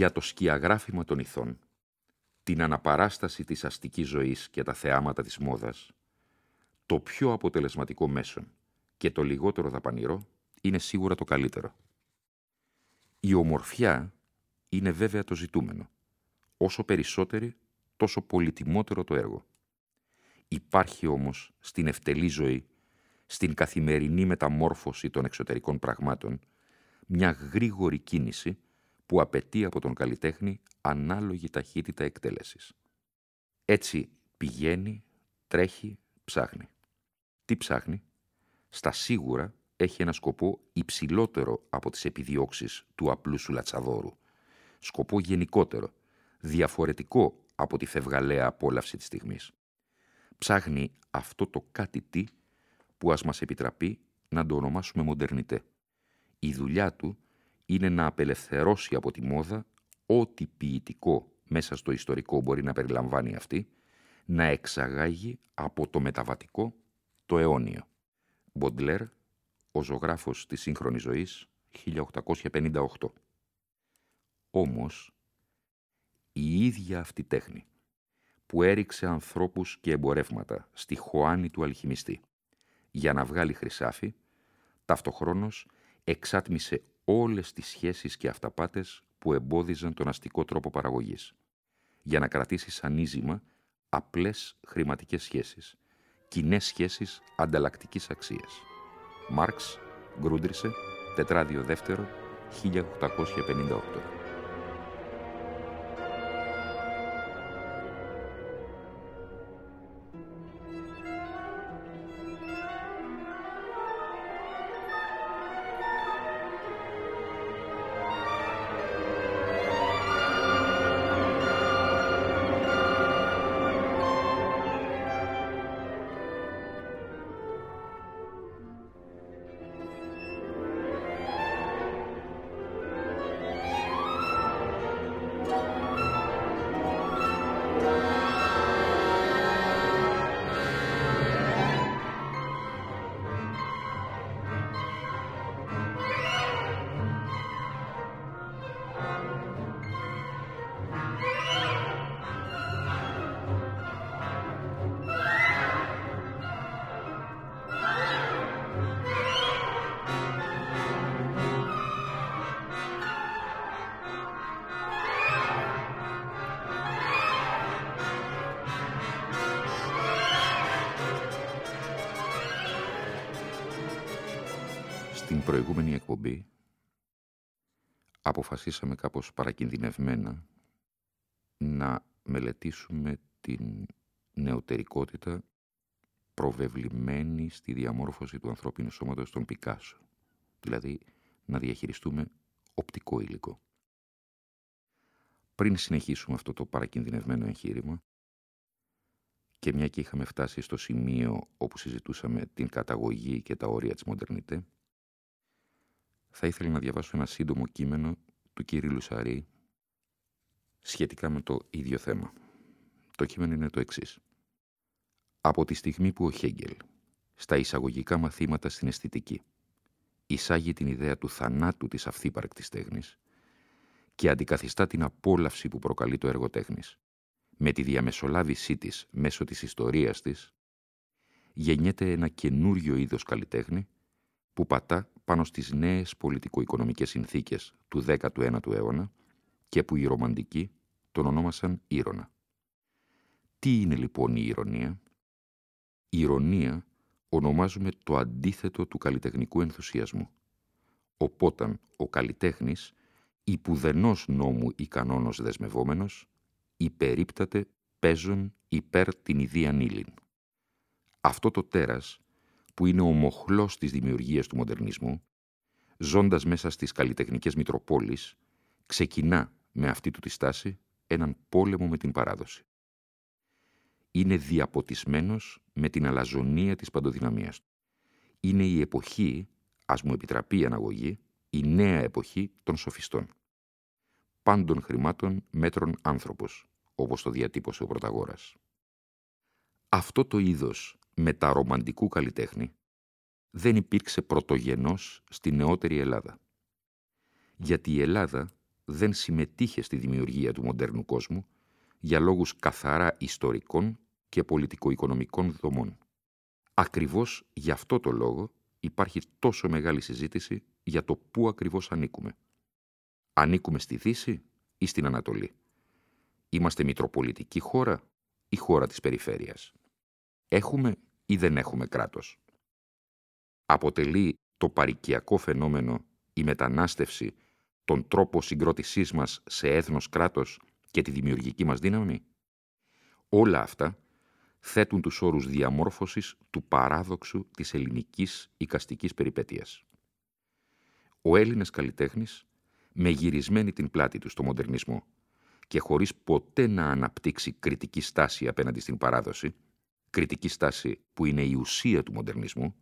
Για το σκιαγράφημα των ηθών, την αναπαράσταση της αστικής ζωής και τα θεάματα της μόδας, το πιο αποτελεσματικό μέσον και το λιγότερο δαπανηρό είναι σίγουρα το καλύτερο. Η ομορφιά είναι βέβαια το ζητούμενο. Όσο περισσότερη, τόσο πολυτιμότερο το έργο. Υπάρχει όμως στην ευτελή ζωή, στην καθημερινή μεταμόρφωση των εξωτερικών πραγμάτων, μια γρήγορη κίνηση που απαιτεί από τον καλλιτέχνη ανάλογη ταχύτητα εκτέλεσης. Έτσι πηγαίνει, τρέχει, ψάχνει. Τι ψάχνει; Στα σίγουρα έχει ένα σκοπό υψηλότερο από τις επιδιώξεις του απλού σου λατσαδόρου. Σκοπό γενικότερο, διαφορετικό από τη φευγαλαία απόλαυση της στιγμής. Ψάχνει αυτό το κάτι τι που ας μας επιτραπεί να το ονομάσουμε μοντερνιτέ. Η δουλειά του είναι να απελευθερώσει από τη μόδα ό,τι ποιητικό μέσα στο ιστορικό μπορεί να περιλαμβάνει αυτή, να εξαγάγει από το μεταβατικό το αιώνιο. Μποντλέρ, ο ζωγράφος της σύγχρονης ζωής, 1858. Όμως, η ίδια αυτή τέχνη, που έριξε ανθρώπους και εμπορεύματα στη χωάνη του αλχημιστή, για να βγάλει χρυσάφι, ταυτοχρόνως εξάτμισε όλες τις σχέσεις και αυταπάτες που εμπόδιζαν τον αστικό τρόπο παραγωγής, για να κρατήσει σαν ίζημα απλές χρηματικές σχέσεις, κοινές σχέσεις ανταλλακτικής αξίας. Μάρξ, Γκρούντρισε, τετράδιο δεύτερο, 1858. Προηγούμενη εκπομπή αποφασίσαμε κάπως παρακινδυνευμένα να μελετήσουμε την νεωτερικότητα προβεβλημένη στη διαμόρφωση του ανθρώπινου σώματος των Πικάσο. Δηλαδή να διαχειριστούμε οπτικό υλικό. Πριν συνεχίσουμε αυτό το παρακινδυνευμένο εγχείρημα και μια και είχαμε φτάσει στο σημείο όπου συζητούσαμε την καταγωγή και τα όρια της μοντερνιτέ, θα ήθελα να διαβάσω ένα σύντομο κείμενο του κύριου Λουσαρή σχετικά με το ίδιο θέμα. Το κείμενο είναι το εξής. Από τη στιγμή που ο Χέγγελ στα εισαγωγικά μαθήματα στην αισθητική εισάγει την ιδέα του θανάτου της αυθύπαρκτης τέχνης και αντικαθιστά την απόλαυση που προκαλεί το έργο τέχνης με τη διαμεσολάβησή της μέσω της ιστορίας της, γεννιέται ένα καινούριο είδος καλλιτέχνη που πατά πάνω στις νέες πολιτικο-οικονομικές συνθήκες του 19ου αιώνα και που η ρομαντική τον ονόμασαν Ήρωνα. Τι είναι λοιπόν η ηρωνία; Η ηρωνία ονομάζουμε το αντίθετο του καλλιτεχνικού ενθουσιασμού. Οπότε ο καλλιτέχνης, υπουδενός νόμου ή κανόνος δεσμευόμενος, υπερίπταται παίζον υπέρ την ιδία νύλιν. Αυτό το τέρας, που είναι ο μοχλός της δημιουργίας του μοντερνισμού, ζώντας μέσα στις καλλιτεχνικές μητροπόλεις, ξεκινά με αυτή του τη στάση έναν πόλεμο με την παράδοση. Είναι διαποτισμένος με την αλαζονία της παντοδυναμίας του. Είναι η εποχή, ας μου επιτραπεί η αναγωγή, η νέα εποχή των σοφιστών. Πάντων χρημάτων μέτρων άνθρωπος, όπως το διατύπωσε ο Πρωταγόρας. Αυτό το είδος μεταρομαντικού καλλιτέχνη δεν υπήρξε πρωτογενός στη νεότερη Ελλάδα. Γιατί η Ελλάδα δεν συμμετείχε στη δημιουργία του μοντέρνου κόσμου για λόγους καθαρά ιστορικών και πολιτικο-οικονομικών δομών. Ακριβώς γι' αυτό το λόγο υπάρχει τόσο μεγάλη συζήτηση για το πού ακριβώς ανήκουμε. Ανήκουμε στη Δύση ή στην Ανατολή; Είμαστε μητροπολιτική χώρα ή χώρα της περιφέρειας; Έχουμε ή δεν έχουμε κράτος. Αποτελεί το παρικιακό φαινόμενο η μετανάστευση τον τρόπο συγκρότησής μας σε έθνος κράτος και τη δημιουργική μας δύναμη; Όλα αυτά θέτουν τους όρους διαμόρφωσης του παράδοξου της ελληνικής οικαστικής περιπέτειας. Ο Έλληνας καλλιτέχνης, με γυρισμένη την πλάτη του στο μοντερνισμό και χωρίς ποτέ να αναπτύξει κριτική στάση απέναντι στην παράδοση, κριτική στάση που είναι η ουσία του μοντερνισμού,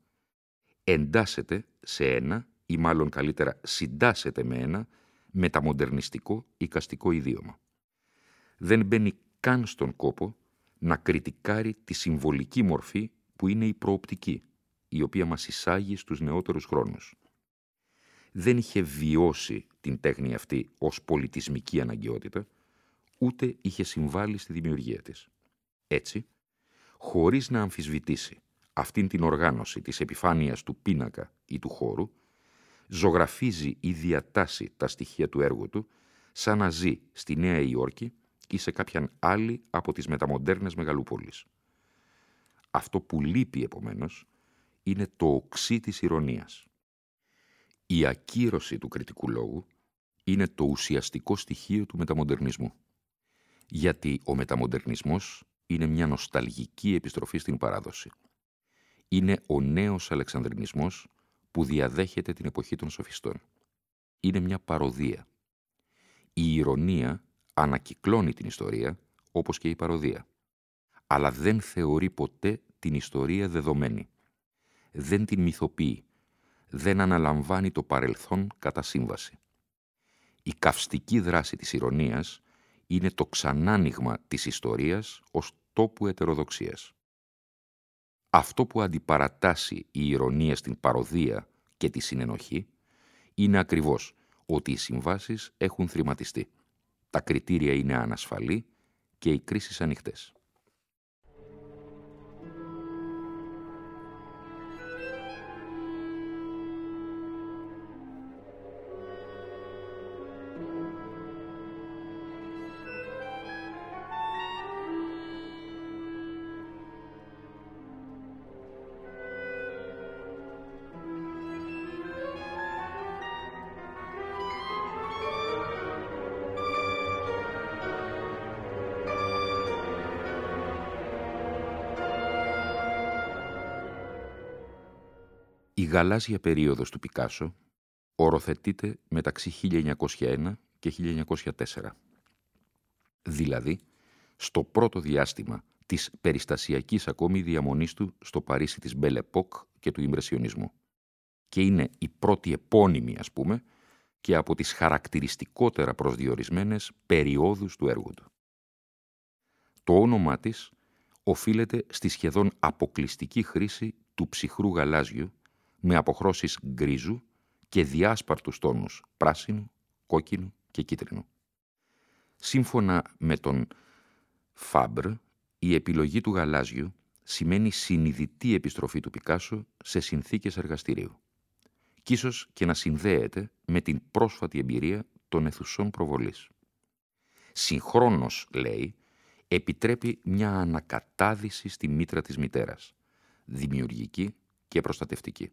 εντάσσεται σε ένα ή μάλλον καλύτερα συντάσσεται με ένα μεταμοντερνιστικό οικαστικό ιδίωμα. Δεν μπαίνει καν στον κόπο να κριτικάρει τη συμβολική μορφή που είναι η προοπτική, η οποία μας εισάγει στους νεότερους χρόνους. Δεν είχε βιώσει την τέχνη αυτή ως πολιτισμική αναγκαιότητα, ούτε είχε συμβάλει στη δημιουργία της. Έτσι, χωρίς να αμφισβητήσει αυτήν την οργάνωση της επιφάνειας του πίνακα ή του χώρου, ζωγραφίζει ή διατάσσει τα στοιχεία του έργου του σαν να ζει στη Νέα Υόρκη ή σε κάποιαν άλλη από τις μεταμοντέρνες μεγαλούπολεις. Αυτό που λείπει επομένως είναι το οξύ της ηρωνίας. Η ακύρωση του κριτικού λόγου είναι το ουσιαστικό στοιχείο του μεταμοντερνισμού. Γιατί ο μεταμοντερνισμός είναι μια νοσταλγική επιστροφή στην παράδοση. Είναι ο νέος αλεξανδρινισμός που διαδέχεται την εποχή των σοφιστών. Είναι μια παροδία. Η ηρωνία ανακυκλώνει την ιστορία, όπως και η παροδία. Αλλά δεν θεωρεί ποτέ την ιστορία δεδομένη. Δεν την μυθοποιεί. Δεν αναλαμβάνει το παρελθόν κατά σύμβαση. Η καυστική δράση της ηρωνίας είναι το ξανάνοιγμα της ιστορίας ως τόπου ετεροδοξίας. Αυτό που αντιπαρατάσσει η ηρωνία στην παροδία και τη συνενοχή είναι ακριβώς ότι οι συμβάσεις έχουν θρηματιστεί. Τα κριτήρια είναι ανασφαλή και οι κρίσεις ανοιχτές. Γαλάζια περίοδος του Πικάσο οροθετείται μεταξύ 1901 και 1904. Δηλαδή, στο πρώτο διάστημα της περιστασιακής ακόμη διαμονής του στο Παρίσι της Μπελεπόκ και του Ιμπρεσιονισμού. Και είναι η πρώτη επώνυμη, ας πούμε, και από τις χαρακτηριστικότερα προσδιορισμένες περιόδους του έργου του. Το όνομά της οφείλεται στη σχεδόν αποκλειστική χρήση του ψυχρού γαλάζιου με αποχρώσεις γκρίζου και διάσπαρτους τόνους πράσινου, κόκκινου και κίτρινου. Σύμφωνα με τον Φάμπρ, η επιλογή του γαλάζιου σημαίνει συνειδητή επιστροφή του Πικάσο σε συνθήκες εργαστηρίου. Κι ίσως και να συνδέεται με την πρόσφατη εμπειρία των αιθουσών προβολής. Συγχρόνως, λέει, επιτρέπει μια ανακατάδυση στη μήτρα της μητέρας, δημιουργική και προστατευτική.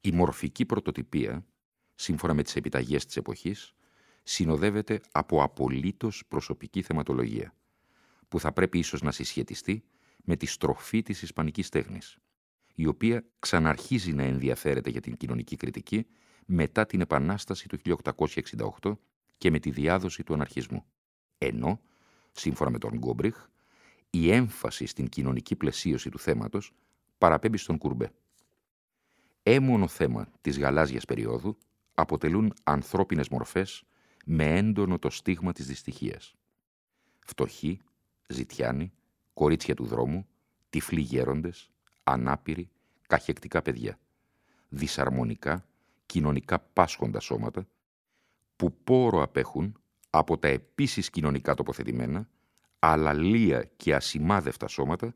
Η μορφική πρωτοτυπία, σύμφωνα με τις επιταγές της εποχής, συνοδεύεται από απολύτως προσωπική θεματολογία, που θα πρέπει ίσως να συσχετιστεί με τη στροφή της ισπανικής τέχνης, η οποία ξαναρχίζει να ενδιαφέρεται για την κοινωνική κριτική μετά την Επανάσταση του 1868 και με τη διάδοση του αναρχισμού. Ενώ, σύμφωνα με τον Γκόμπριχ, η έμφαση στην κοινωνική πλαισίωση του θέματος παραπέμπει στον Κουρμπέ. Έμονο θέμα της γαλάζιας περίοδου αποτελούν ανθρώπινες μορφές με έντονο το στίγμα της δυστυχίας. Φτωχοί, ζητιάνοι, κορίτσια του δρόμου, τυφλοί γέροντες, ανάπηροι, καχεκτικά παιδιά, δυσαρμονικά, κοινωνικά πάσχοντα σώματα, που πόρο απέχουν από τα επίσης κοινωνικά τοποθετημένα, αλλά λία και ασημάδευτα σώματα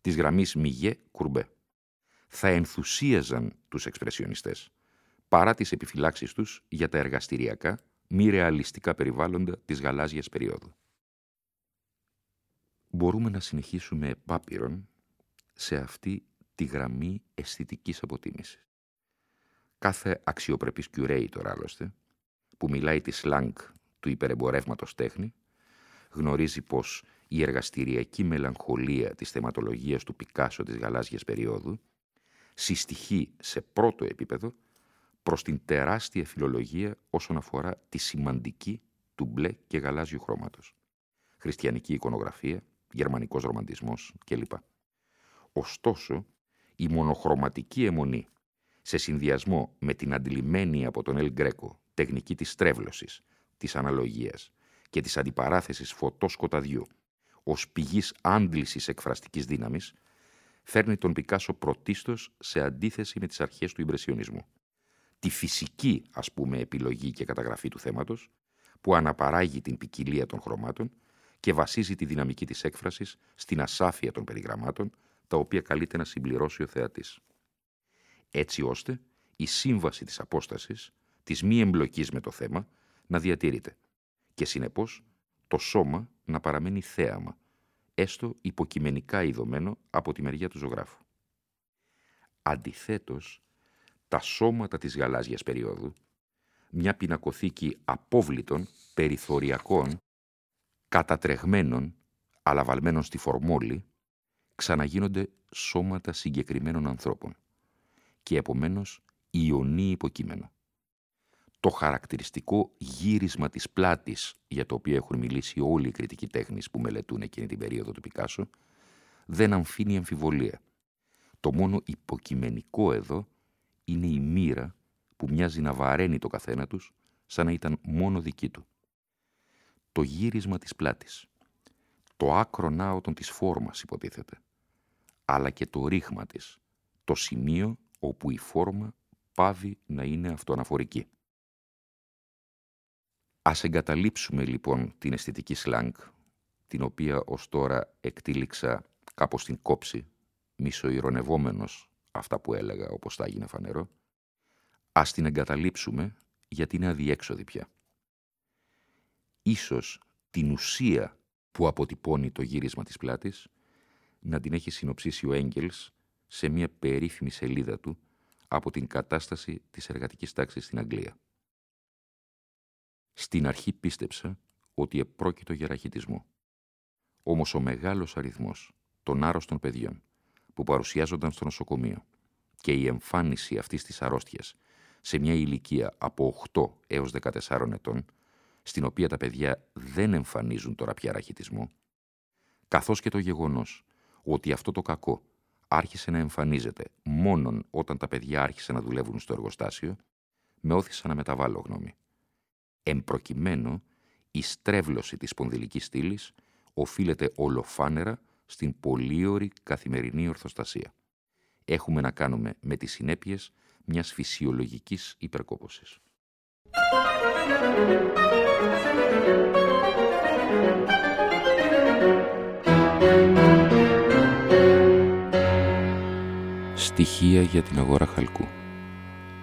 της γραμμής Μιγέ-Κουρμπέ. Θα ενθουσίαζαν τους εξπρεσιονιστές, παρά τις επιφυλάξεις τους για τα εργαστηριακά, μη ρεαλιστικά περιβάλλοντα της γαλάζιας περίοδου. Μπορούμε να συνεχίσουμε επάπειρον σε αυτή τη γραμμή αισθητικής αποτίμησης. Κάθε αξιοπρεπής curator, άλλωστε, που μιλάει τη σλάνγκ του υπερεμπορεύματος τέχνη, γνωρίζει πως η εργαστηριακή μελαγχολία της θεματολογίας του Πικάσο της γαλάζιας περίοδου συστοιχεί σε πρώτο επίπεδο προς την τεράστια φιλολογία όσον αφορά τη σημαντική του μπλε και γαλάζιου χρώματος. Χριστιανική εικονογραφία, γερμανικός ρομαντισμός κλπ. Ωστόσο, η μονοχρωματική αιμονή σε συνδυασμό με την αντιλημμένη από τον Ελ Γκρέκο τεχνική της στρέβλωσης, της αναλογίας και της αντιπαράθεσης φωτός σκοταδιού ως πηγής άντλησης εκφραστικής δύναμης, φέρνει τον Πικάσο πρωτίστως σε αντίθεση με τις αρχές του Ιμπρεσιονισμού. Τη φυσική, ας πούμε, επιλογή και καταγραφή του θέματος, που αναπαράγει την ποικιλία των χρωμάτων και βασίζει τη δυναμική της έκφρασης στην ασάφεια των περιγραμμάτων, τα οποία καλείται να συμπληρώσει ο θεατής. Έτσι ώστε η σύμβαση της απόστασης, της μη εμπλοκής με το θέμα, να διατηρείται και συνεπώς το σώμα να παραμένει θέαμα, έστω υποκειμενικά ειδωμένο από τη μεριά του ζωγράφου. Αντιθέτως, τα σώματα της γαλάζιας περίοδου, μια πινακοθήκη απόβλητων, περιθωριακών, κατατρεγμένων, αλλά βαλμένων στη φορμόλη, ξαναγίνονται σώματα συγκεκριμένων ανθρώπων και επομένως ιονή υποκείμενο το χαρακτηριστικό γύρισμα της πλάτης για το οποίο έχουν μιλήσει όλοι οι κριτικοί τέχνης που μελετούν εκείνη την περίοδο του Πικάσο, δεν αμφίνει αμφιβολία. Το μόνο υποκειμενικό εδώ είναι η μοίρα που μοιάζει να βαραίνει το καθένα τους σαν να ήταν μόνο δική του. Το γύρισμα της πλάτης, το άκρο νάωτον της φόρμας υποτίθεται, αλλά και το ρήγμα της, το σημείο όπου η φόρμα πάβει να είναι αυτοαναφορική. Ας εγκαταλείψουμε λοιπόν την αισθητική σλάνγκ, την οποία ως τώρα εκτήληξα κάπως στην κόψη, μισοειρωνευόμενος αυτά που έλεγα όπως θα έγινε φανερό, ας την εγκαταλείψουμε γιατί είναι αδιέξοδη πια. Ίσως την ουσία που αποτυπώνει το γύρισμα της πλάτης να την έχει συνοψίσει ο Έγγελς σε μια περίφημη σελίδα του από την κατάσταση της εργατικής τάξης στην Αγγλία. Στην αρχή πίστεψα ότι επρόκειτο για ραχητισμό. Όμως ο μεγάλος αριθμός των άρρωστων παιδιών που παρουσιάζονταν στο νοσοκομείο και η εμφάνιση αυτής της αρρώστιας σε μια ηλικία από 8 έως 14 ετών, στην οποία τα παιδιά δεν εμφανίζουν τώρα πια ραχητισμό, καθώς και το γεγονός ότι αυτό το κακό άρχισε να εμφανίζεται μόνον όταν τα παιδιά άρχισαν να δουλεύουν στο εργοστάσιο, με όθησαν να μεταβάλω γνώμη. Εμπροκειμένου, η στρέβλωση της σπονδυλικής στήλης οφείλεται ολοφάνερα στην πολύωρη καθημερινή ορθοστασία. Έχουμε να κάνουμε με τις συνέπειες μιας φυσιολογικής υπερκόπωσης. Στοιχεία για την αγορά χαλκού.